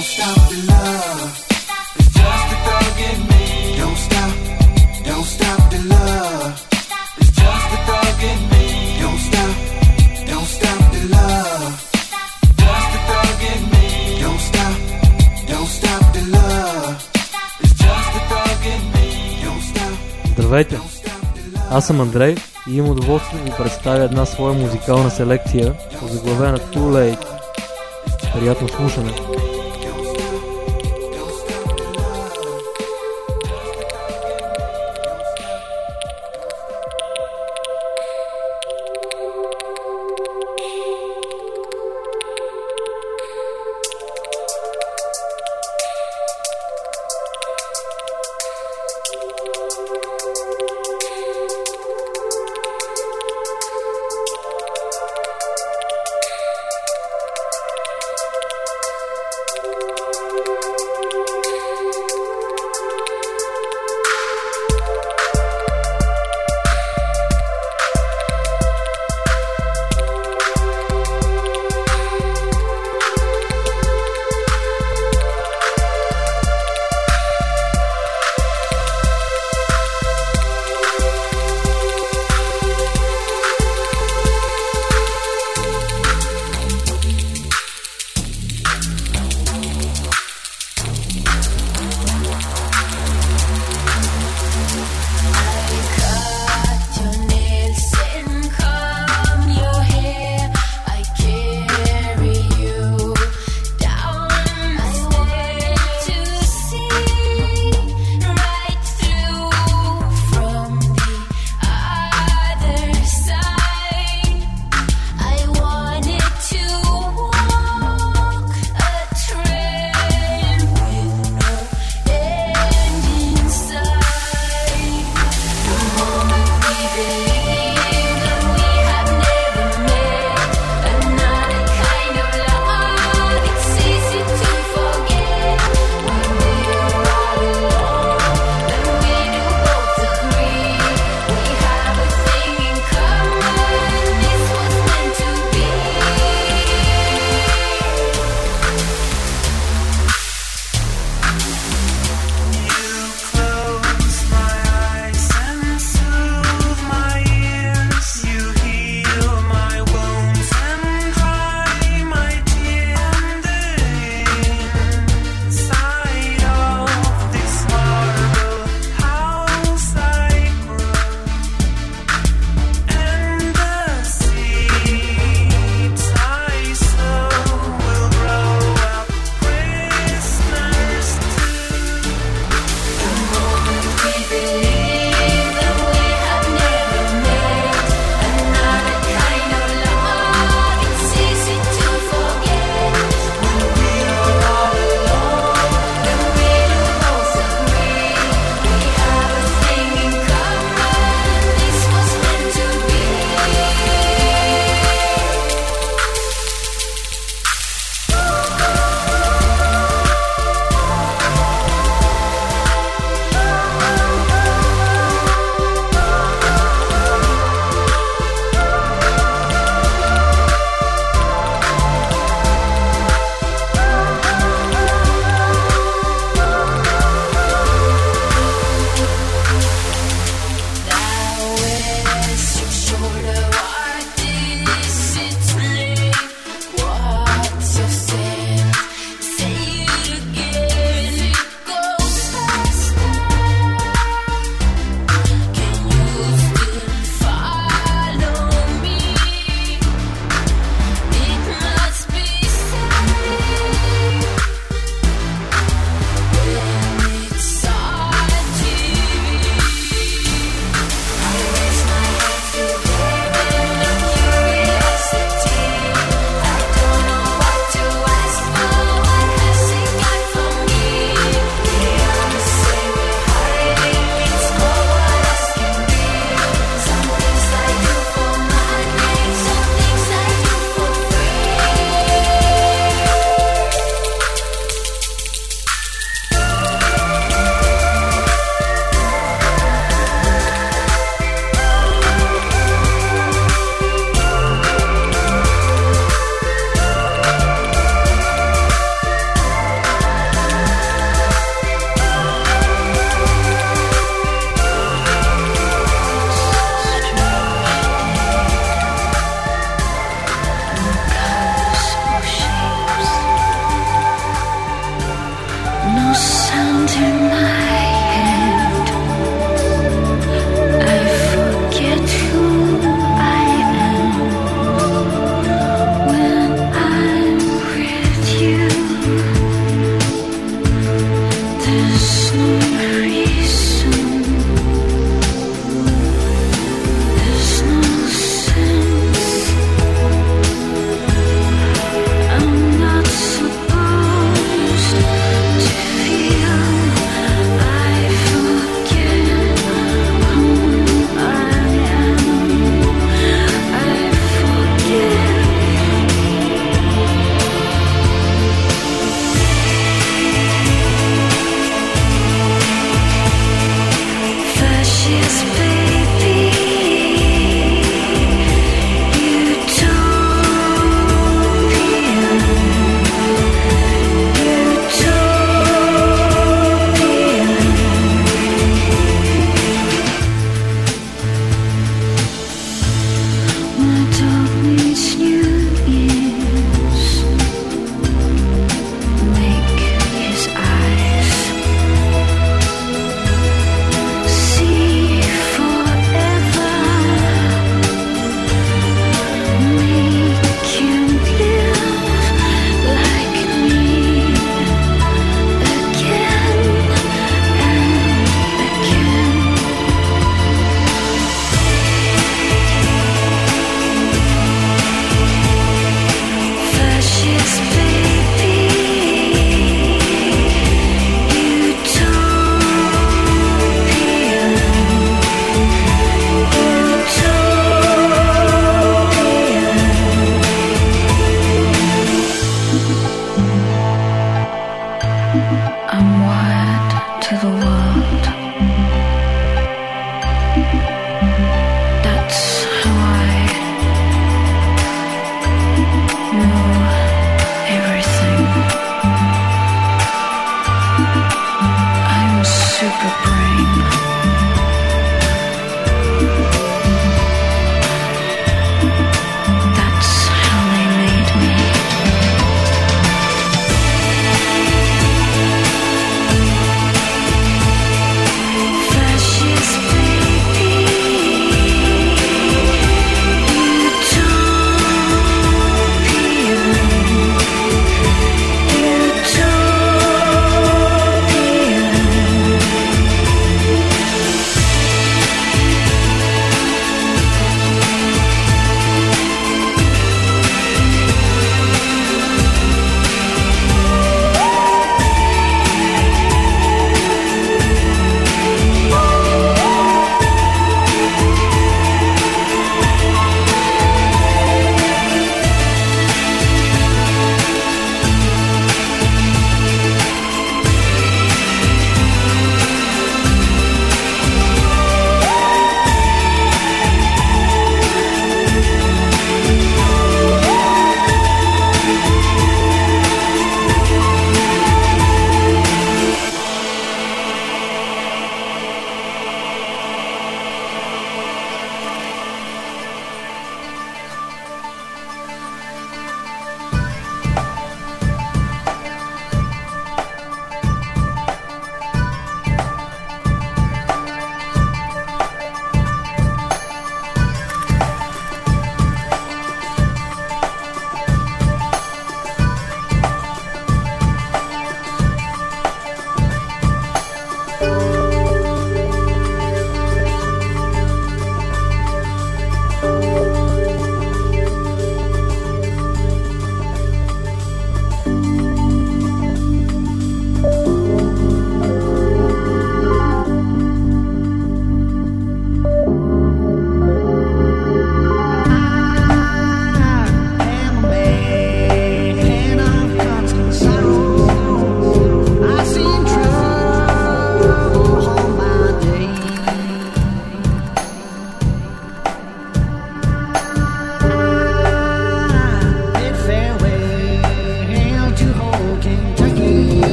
Don't stop the love. It's just a thug in me. Don't stop, don't stop the love. It's just a thug in me. Don't stop, don't stop the love. Just a thug in me. Don't stop, don't stop the love. It's just a thug in me. Don't stop, Здравейте! Аз съм Андрей и имам удоволствие да ви представя една своя музикална селекция, озаглавена Too Late. Приятно слушане!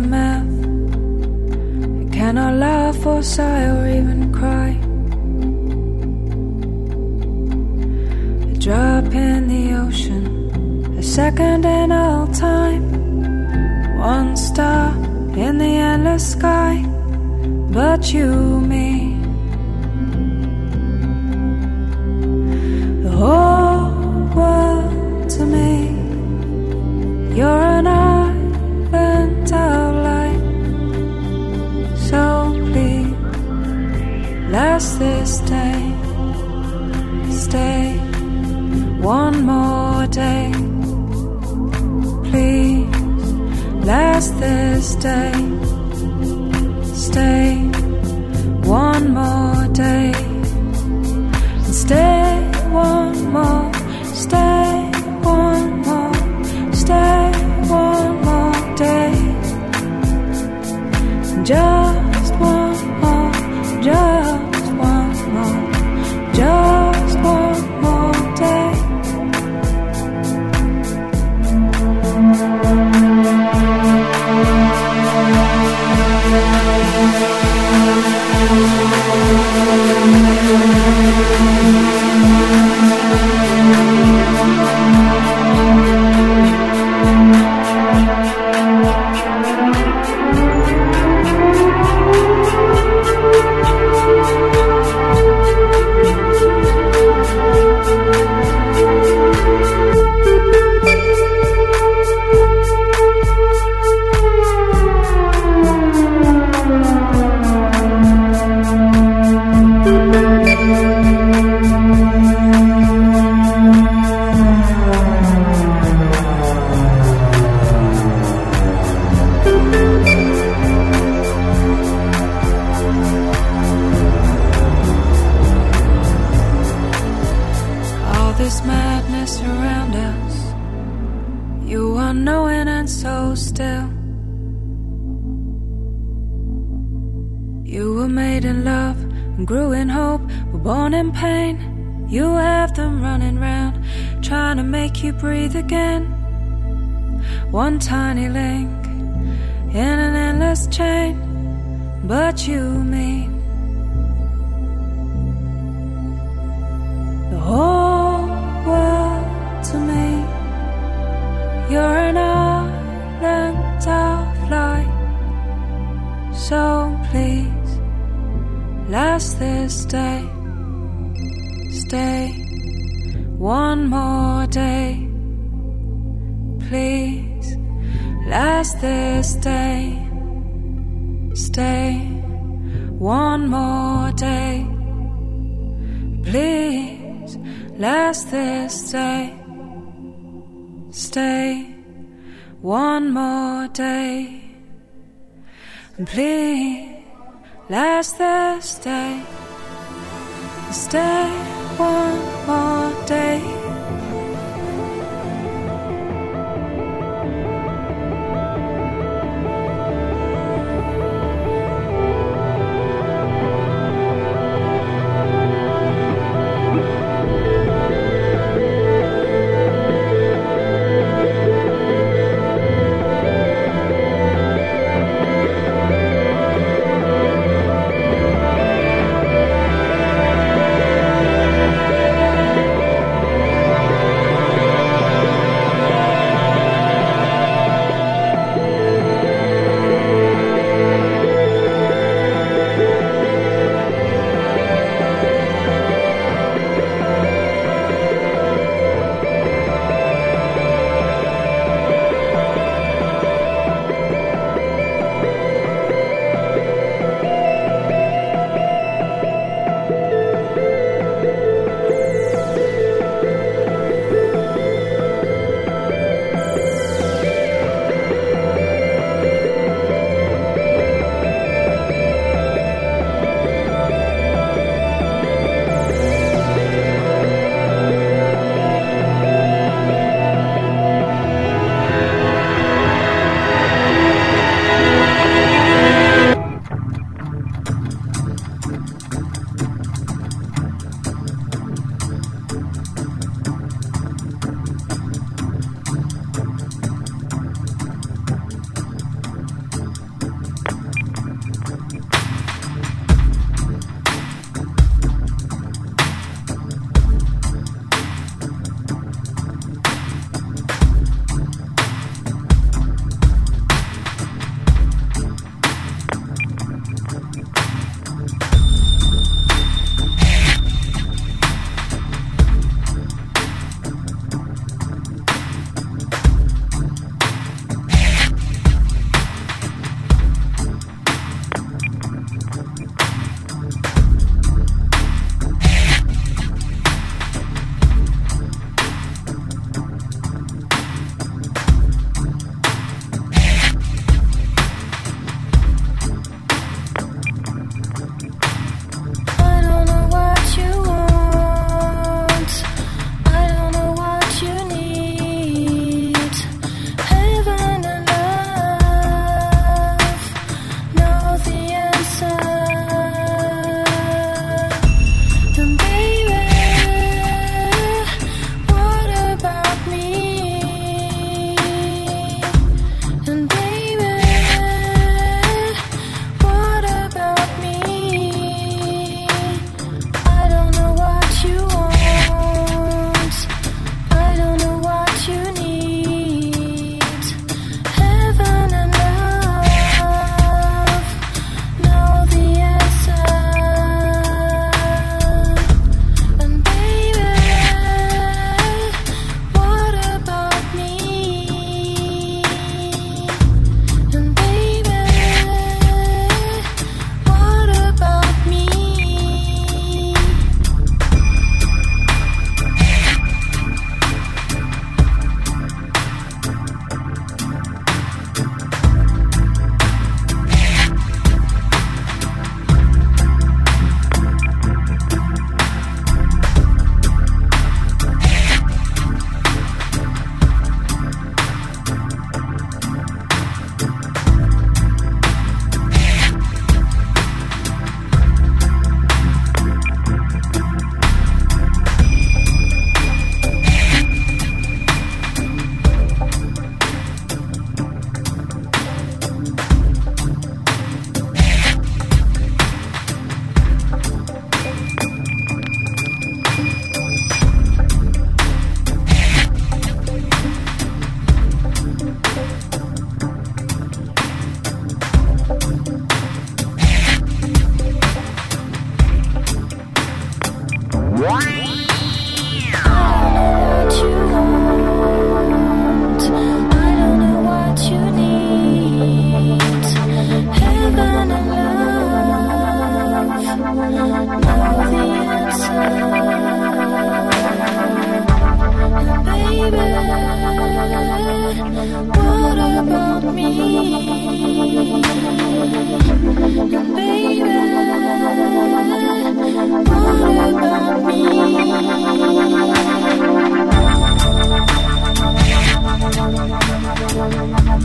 the mouth. I cannot laugh or sigh or even cry. A drop in the ocean, a second in all time. One star in the endless sky, but you, me. The whole world to me, you're an eye. just this day. Stay one more day. Please, last this day. Stay one more day. Last this day. Stay one more day, please last this day. Stay one more day, please last this day. Stay one more day, please last this day. Stay one more day.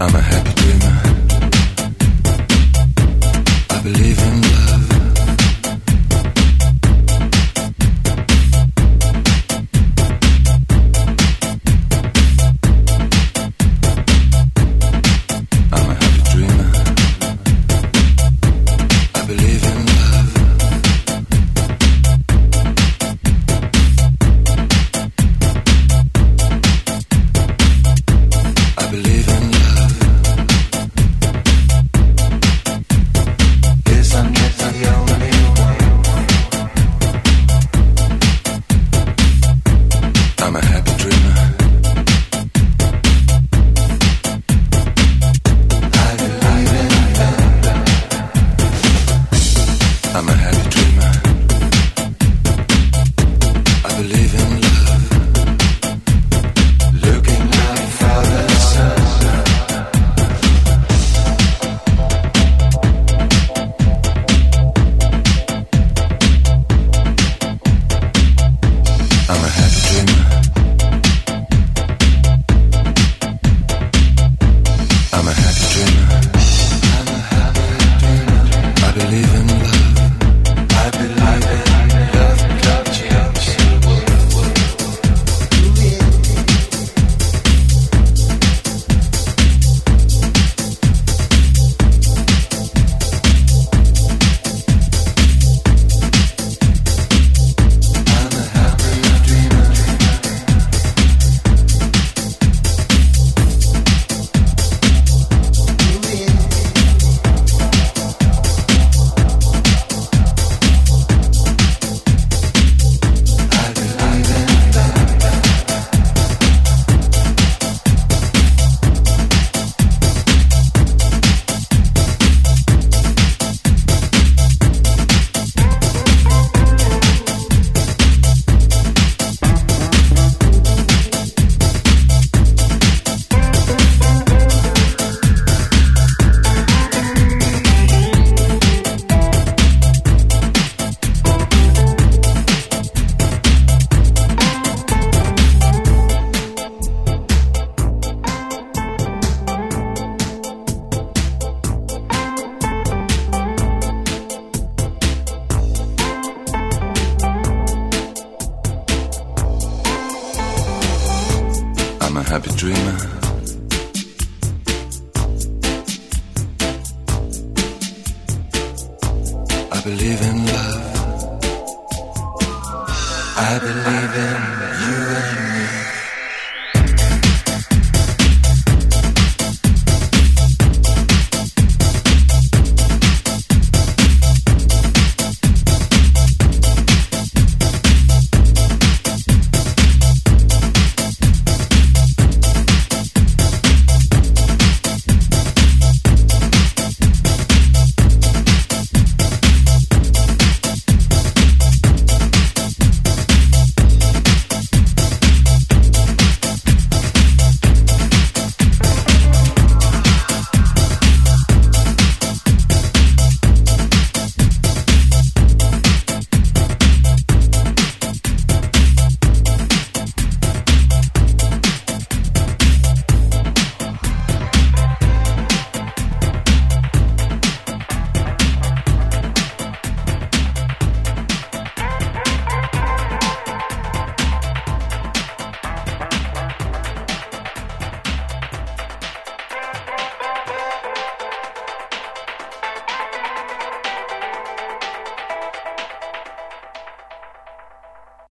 I'm a believe in love. I believe in you and me.